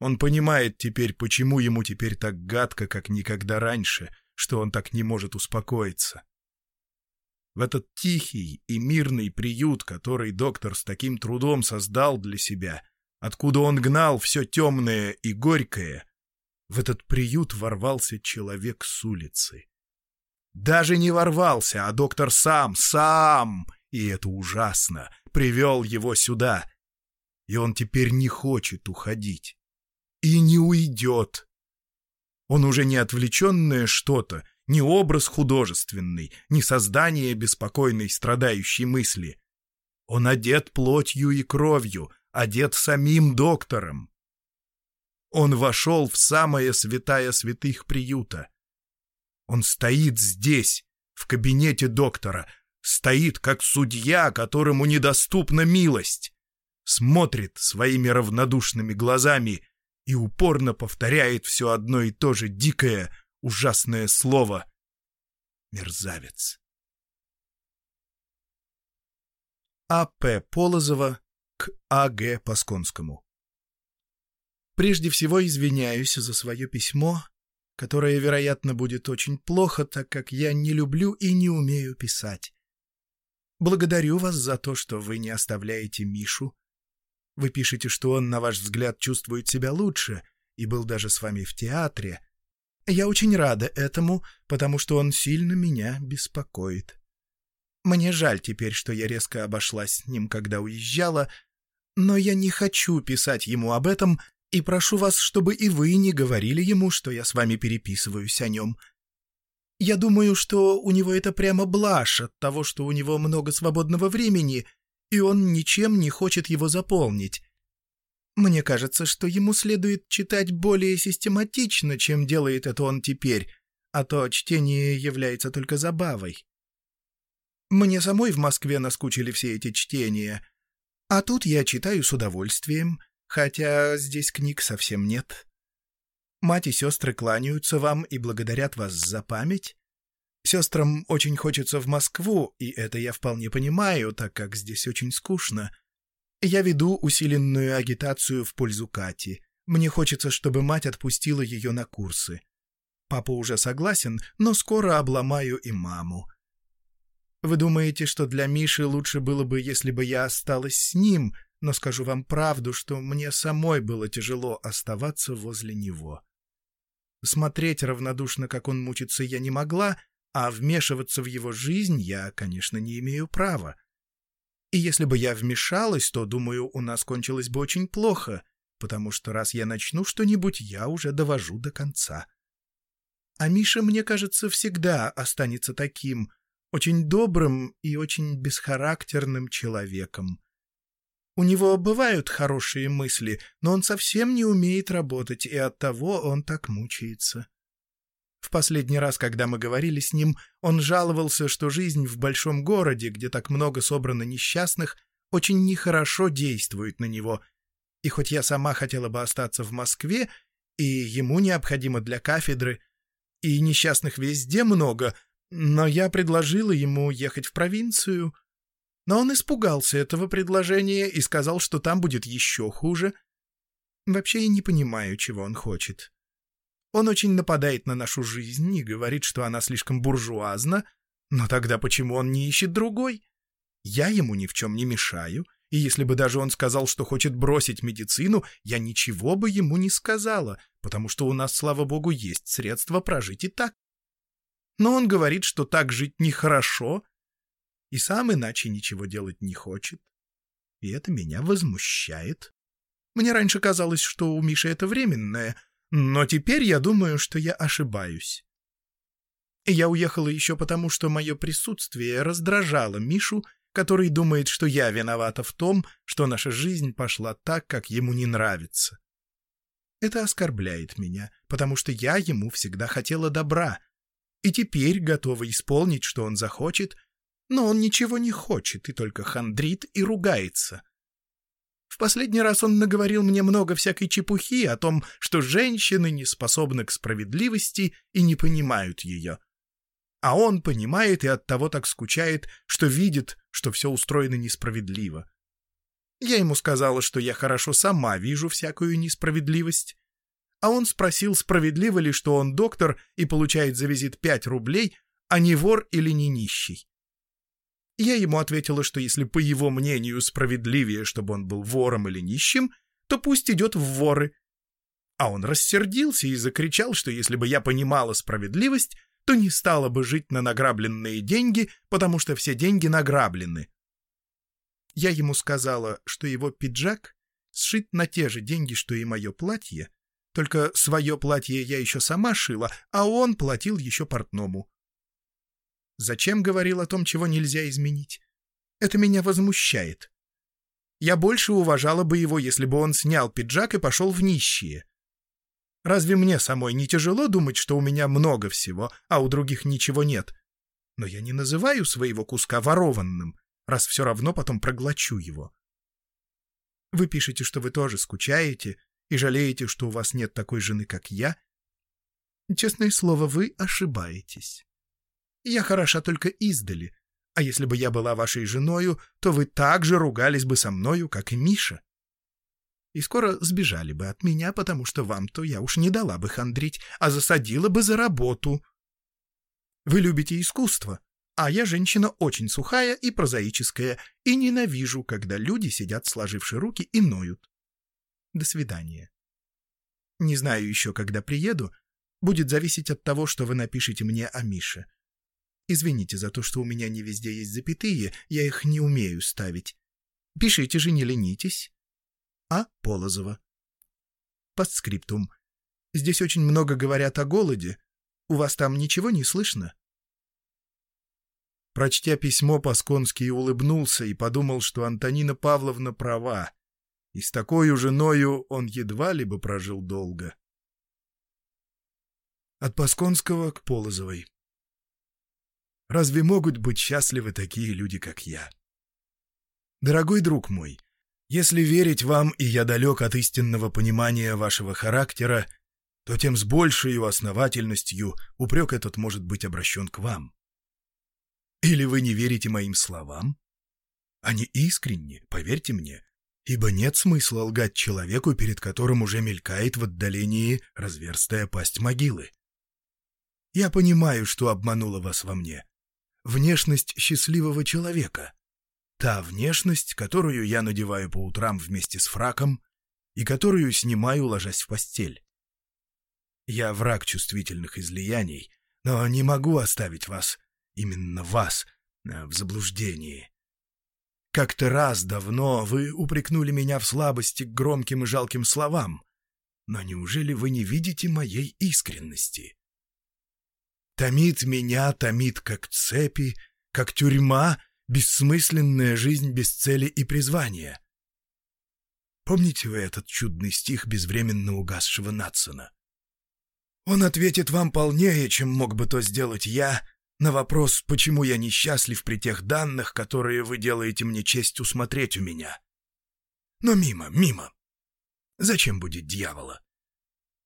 Он понимает теперь, почему ему теперь так гадко, как никогда раньше — что он так не может успокоиться. В этот тихий и мирный приют, который доктор с таким трудом создал для себя, откуда он гнал все темное и горькое, в этот приют ворвался человек с улицы. Даже не ворвался, а доктор сам, сам, и это ужасно, привел его сюда. И он теперь не хочет уходить. И не уйдет. Он уже не отвлеченное что-то, не образ художественный, не создание беспокойной страдающей мысли. Он одет плотью и кровью, одет самим доктором. Он вошел в самое святая святых приюта. Он стоит здесь, в кабинете доктора, стоит как судья, которому недоступна милость, смотрит своими равнодушными глазами и упорно повторяет все одно и то же дикое, ужасное слово «мерзавец». А.П. Полозова к А.Г. Пасконскому. Прежде всего извиняюсь за свое письмо, которое, вероятно, будет очень плохо, так как я не люблю и не умею писать. Благодарю вас за то, что вы не оставляете Мишу, вы пишете, что он, на ваш взгляд, чувствует себя лучше и был даже с вами в театре. Я очень рада этому, потому что он сильно меня беспокоит. Мне жаль теперь, что я резко обошлась с ним, когда уезжала, но я не хочу писать ему об этом и прошу вас, чтобы и вы не говорили ему, что я с вами переписываюсь о нем. Я думаю, что у него это прямо блажь от того, что у него много свободного времени, и он ничем не хочет его заполнить. Мне кажется, что ему следует читать более систематично, чем делает это он теперь, а то чтение является только забавой. Мне самой в Москве наскучили все эти чтения, а тут я читаю с удовольствием, хотя здесь книг совсем нет. Мать и сестры кланяются вам и благодарят вас за память. Сестрам очень хочется в Москву, и это я вполне понимаю, так как здесь очень скучно. Я веду усиленную агитацию в пользу Кати. Мне хочется, чтобы мать отпустила ее на курсы. Папа уже согласен, но скоро обломаю и маму. Вы думаете, что для Миши лучше было бы, если бы я осталась с ним, но скажу вам правду, что мне самой было тяжело оставаться возле него. Смотреть равнодушно, как он мучится, я не могла, а вмешиваться в его жизнь я, конечно, не имею права. И если бы я вмешалась, то, думаю, у нас кончилось бы очень плохо, потому что раз я начну что-нибудь, я уже довожу до конца. А Миша, мне кажется, всегда останется таким, очень добрым и очень бесхарактерным человеком. У него бывают хорошие мысли, но он совсем не умеет работать, и оттого он так мучается. В последний раз, когда мы говорили с ним, он жаловался, что жизнь в большом городе, где так много собрано несчастных, очень нехорошо действует на него. И хоть я сама хотела бы остаться в Москве, и ему необходимо для кафедры, и несчастных везде много, но я предложила ему ехать в провинцию — но он испугался этого предложения и сказал, что там будет еще хуже. Вообще я не понимаю, чего он хочет. Он очень нападает на нашу жизнь и говорит, что она слишком буржуазна, но тогда почему он не ищет другой? Я ему ни в чем не мешаю, и если бы даже он сказал, что хочет бросить медицину, я ничего бы ему не сказала, потому что у нас, слава богу, есть средства прожить и так. Но он говорит, что так жить нехорошо, и сам иначе ничего делать не хочет. И это меня возмущает. Мне раньше казалось, что у Миши это временное, но теперь я думаю, что я ошибаюсь. Я уехала еще потому, что мое присутствие раздражало Мишу, который думает, что я виновата в том, что наша жизнь пошла так, как ему не нравится. Это оскорбляет меня, потому что я ему всегда хотела добра, и теперь готова исполнить, что он захочет, но он ничего не хочет и только хандрит и ругается. В последний раз он наговорил мне много всякой чепухи о том, что женщины не способны к справедливости и не понимают ее. А он понимает и оттого так скучает, что видит, что все устроено несправедливо. Я ему сказала, что я хорошо сама вижу всякую несправедливость. А он спросил, справедливо ли, что он доктор и получает за визит пять рублей, а не вор или не нищий. Я ему ответила, что если по его мнению справедливее, чтобы он был вором или нищим, то пусть идет в воры. А он рассердился и закричал, что если бы я понимала справедливость, то не стала бы жить на награбленные деньги, потому что все деньги награблены. Я ему сказала, что его пиджак сшит на те же деньги, что и мое платье, только свое платье я еще сама шила, а он платил еще портному. Зачем говорил о том, чего нельзя изменить? Это меня возмущает. Я больше уважала бы его, если бы он снял пиджак и пошел в нищие. Разве мне самой не тяжело думать, что у меня много всего, а у других ничего нет? Но я не называю своего куска ворованным, раз все равно потом проглочу его. Вы пишете, что вы тоже скучаете и жалеете, что у вас нет такой жены, как я. Честное слово, вы ошибаетесь. Я хороша только издали, а если бы я была вашей женою, то вы так же ругались бы со мною, как и Миша. И скоро сбежали бы от меня, потому что вам-то я уж не дала бы хандрить, а засадила бы за работу. Вы любите искусство, а я женщина очень сухая и прозаическая, и ненавижу, когда люди сидят сложивши руки и ноют. До свидания. Не знаю еще, когда приеду, будет зависеть от того, что вы напишете мне о Мише. Извините за то, что у меня не везде есть запятые, я их не умею ставить. Пишите же, не ленитесь. А. Полозова. Постскриптум. Здесь очень много говорят о голоде. У вас там ничего не слышно? Прочтя письмо, Пасконский улыбнулся и подумал, что Антонина Павловна права, и с такой женою он едва ли бы прожил долго. От Пасконского к Полозовой. Разве могут быть счастливы такие люди, как я? Дорогой друг мой, если верить вам, и я далек от истинного понимания вашего характера, то тем с большей основательностью упрек этот может быть обращен к вам. Или вы не верите моим словам? Они искренни, поверьте мне, ибо нет смысла лгать человеку, перед которым уже мелькает в отдалении разверстая пасть могилы. Я понимаю, что обманула вас во мне. Внешность счастливого человека. Та внешность, которую я надеваю по утрам вместе с фраком и которую снимаю, ложась в постель. Я враг чувствительных излияний, но не могу оставить вас именно вас, э, в заблуждении. Как-то раз давно вы упрекнули меня в слабости к громким и жалким словам, но неужели вы не видите моей искренности? Томит меня, томит как цепи, как тюрьма, бессмысленная жизнь без цели и призвания. Помните вы этот чудный стих безвременно угасшего Натсона? Он ответит вам полнее, чем мог бы то сделать я, на вопрос, почему я несчастлив при тех данных, которые вы делаете мне честь усмотреть у меня. Но мимо, мимо. Зачем будет дьявола?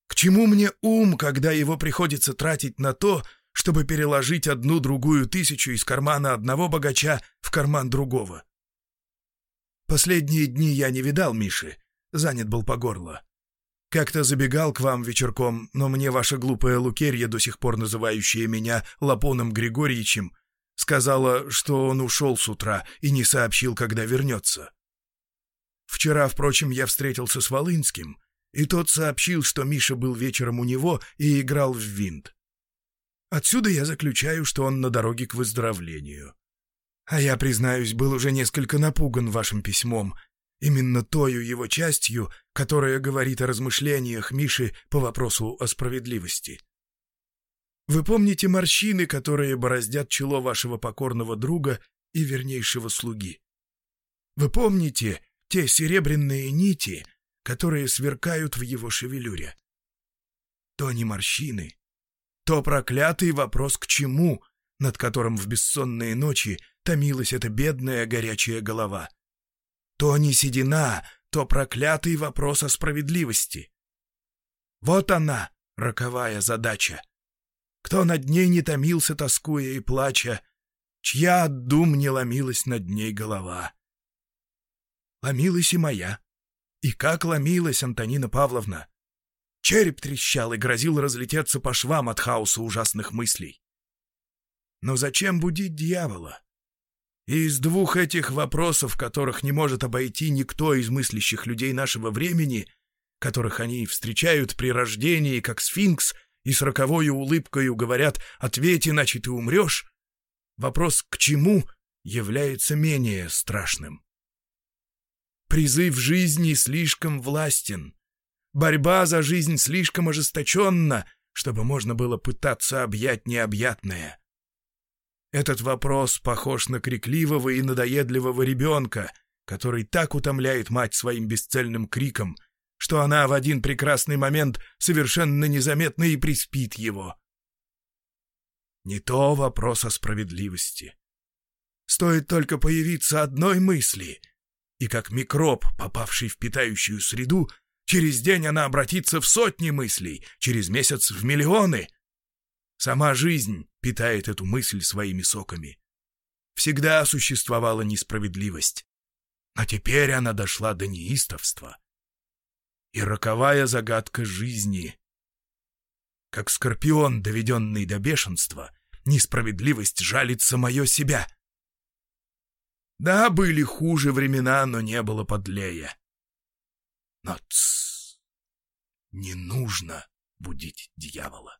К чему мне ум, когда его приходится тратить на то, чтобы переложить одну-другую тысячу из кармана одного богача в карман другого? Последние дни я не видал Миши, занят был по горло. Как-то забегал к вам вечерком, но мне ваша глупая Лукерья, до сих пор называющая меня Лапоном Григорьевичем, сказала, что он ушел с утра и не сообщил, когда вернется. Вчера, впрочем, я встретился с Волынским, и тот сообщил, что Миша был вечером у него и играл в винт. Отсюда я заключаю, что он на дороге к выздоровлению. А я, признаюсь, был уже несколько напуган вашим письмом именно тою его частью, которая говорит о размышлениях Миши по вопросу о справедливости. Вы помните морщины, которые бороздят чело вашего покорного друга и вернейшего слуги? Вы помните те серебряные нити, которые сверкают в его шевелюре? То не морщины, то проклятый вопрос к чему, над которым в бессонные ночи томилась эта бедная горячая голова — то не седина, то проклятый вопрос о справедливости. Вот она, роковая задача. Кто над ней не томился, тоскуя и плача, чья от дум не ломилась над ней голова. Ломилась и моя. И как ломилась Антонина Павловна. Череп трещал и грозил разлететься по швам от хаоса ужасных мыслей. Но зачем будить дьявола? И из двух этих вопросов, которых не может обойти никто из мыслящих людей нашего времени, которых они встречают при рождении, как сфинкс, и с роковою улыбкою говорят «ответь, иначе ты умрешь», вопрос «к чему» является менее страшным. Призыв жизни слишком властен, борьба за жизнь слишком ожесточенна, чтобы можно было пытаться объять необъятное — этот вопрос похож на крикливого и надоедливого ребенка, который так утомляет мать своим бесцельным криком, что она в один прекрасный момент совершенно незаметно и приспит его. Не то вопрос о справедливости. Стоит только появиться одной мысли, и как микроб, попавший в питающую среду, через день она обратится в сотни мыслей, через месяц в миллионы — Сама жизнь питает эту мысль своими соками. Всегда существовала несправедливость. А теперь она дошла до неистовства. И роковая загадка жизни. Как скорпион, доведенный до бешенства, несправедливость жалит самое себя. Да, были хуже времена, но не было подлее. Но тссс, не нужно будить дьявола.